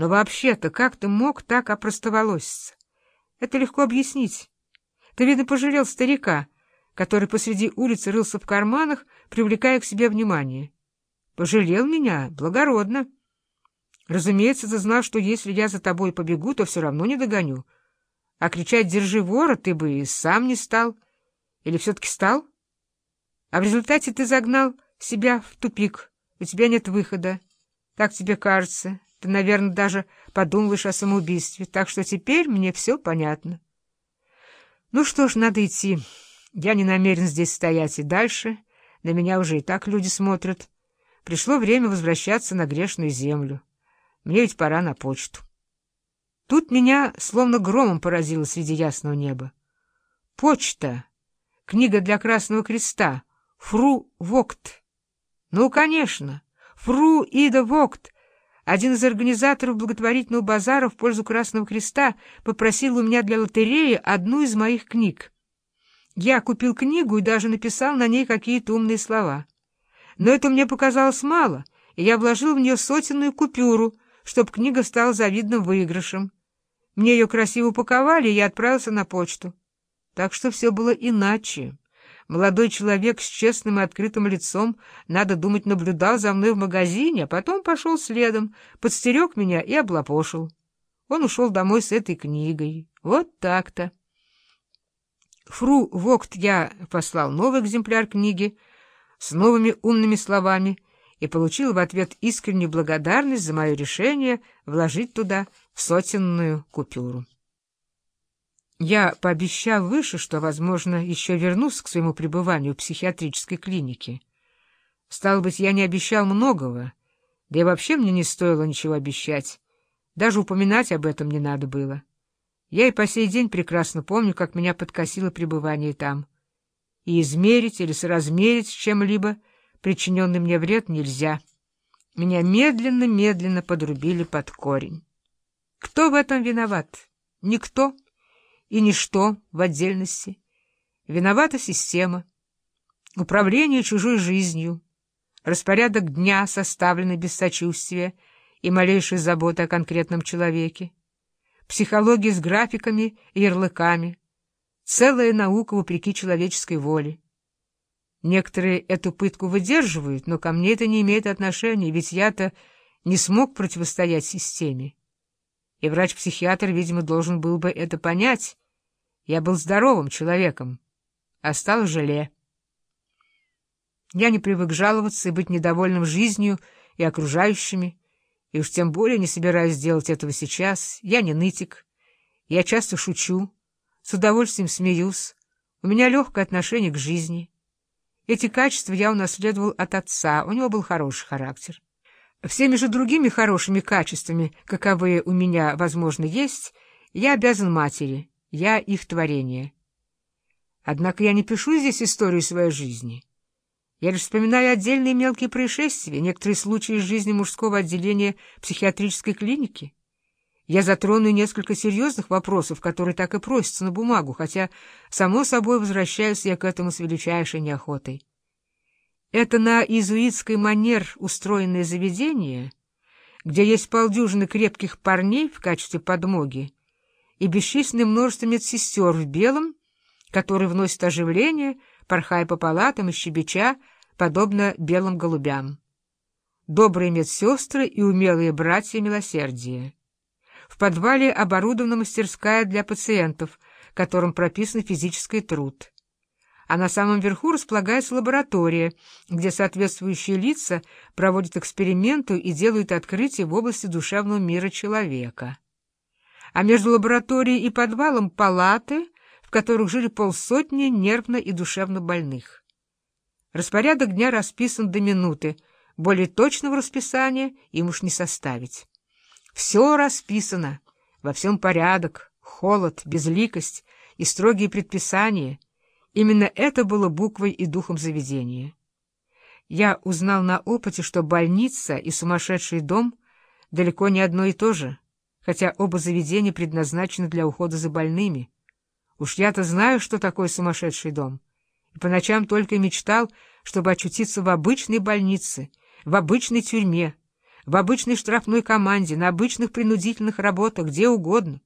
Но вообще-то как ты мог так опростоволоситься? Это легко объяснить. Ты, видно, пожалел старика, который посреди улицы рылся в карманах, привлекая к себе внимание. Пожалел меня благородно. Разумеется, ты знал, что если я за тобой побегу, то все равно не догоню. А кричать «держи вора» ты бы и сам не стал. Или все-таки стал? А в результате ты загнал себя в тупик. У тебя нет выхода. Так тебе кажется. Ты, наверное, даже подумаешь о самоубийстве. Так что теперь мне все понятно. Ну что ж, надо идти. Я не намерен здесь стоять и дальше. На меня уже и так люди смотрят. Пришло время возвращаться на грешную землю. Мне ведь пора на почту. Тут меня словно громом поразило среди ясного неба. Почта. Книга для Красного Креста. Фру Вокт. Ну, конечно. Фру Ида Вокт. Один из организаторов благотворительного базара в пользу Красного Креста попросил у меня для лотереи одну из моих книг. Я купил книгу и даже написал на ней какие-то умные слова. Но это мне показалось мало, и я вложил в нее сотенную купюру, чтобы книга стала завидным выигрышем. Мне ее красиво упаковали, и я отправился на почту. Так что все было иначе. Молодой человек с честным и открытым лицом, надо думать, наблюдал за мной в магазине, а потом пошел следом, подстерег меня и облапошил. Он ушел домой с этой книгой. Вот так-то. Фру Вокт я послал новый экземпляр книги с новыми умными словами и получил в ответ искреннюю благодарность за мое решение вложить туда сотенную купюру. Я пообещал выше, что, возможно, еще вернусь к своему пребыванию в психиатрической клинике. Стало быть, я не обещал многого, да и вообще мне не стоило ничего обещать. Даже упоминать об этом не надо было. Я и по сей день прекрасно помню, как меня подкосило пребывание там. И измерить или соразмерить с чем-либо причиненный мне вред нельзя. Меня медленно-медленно подрубили под корень. Кто в этом виноват? Никто и ничто в отдельности. Виновата система, управление чужой жизнью, распорядок дня, составленный без сочувствия и малейшей заботы о конкретном человеке, психология с графиками и ярлыками, целая наука вопреки человеческой воле. Некоторые эту пытку выдерживают, но ко мне это не имеет отношения, ведь я-то не смог противостоять системе. И врач-психиатр, видимо, должен был бы это понять, я был здоровым человеком, а стал желе. Я не привык жаловаться и быть недовольным жизнью и окружающими, и уж тем более не собираюсь делать этого сейчас. Я не нытик. Я часто шучу, с удовольствием смеюсь. У меня легкое отношение к жизни. Эти качества я унаследовал от отца, у него был хороший характер. Всеми же другими хорошими качествами, каковые у меня, возможно, есть, я обязан матери — я их творение. Однако я не пишу здесь историю своей жизни. Я лишь вспоминаю отдельные мелкие происшествия, некоторые случаи из жизни мужского отделения психиатрической клиники. Я затрону несколько серьезных вопросов, которые так и просятся на бумагу, хотя, само собой, возвращаюсь я к этому с величайшей неохотой. Это на иезуитской манер устроенное заведение, где есть полдюжины крепких парней в качестве подмоги, и бесчисленное множество медсестер в белом, которые вносят оживление, порхая по палатам и щебеча, подобно белым голубям. Добрые медсестры и умелые братья милосердия. В подвале оборудована мастерская для пациентов, которым прописан физический труд. А на самом верху располагается лаборатория, где соответствующие лица проводят эксперименты и делают открытия в области душевного мира человека а между лабораторией и подвалом палаты, в которых жили полсотни нервно и душевно больных. Распорядок дня расписан до минуты, более точного расписания им уж не составить. Все расписано, во всем порядок, холод, безликость и строгие предписания. Именно это было буквой и духом заведения. Я узнал на опыте, что больница и сумасшедший дом далеко не одно и то же — хотя оба заведения предназначены для ухода за больными. Уж я-то знаю, что такое сумасшедший дом, и по ночам только мечтал, чтобы очутиться в обычной больнице, в обычной тюрьме, в обычной штрафной команде, на обычных принудительных работах, где угодно.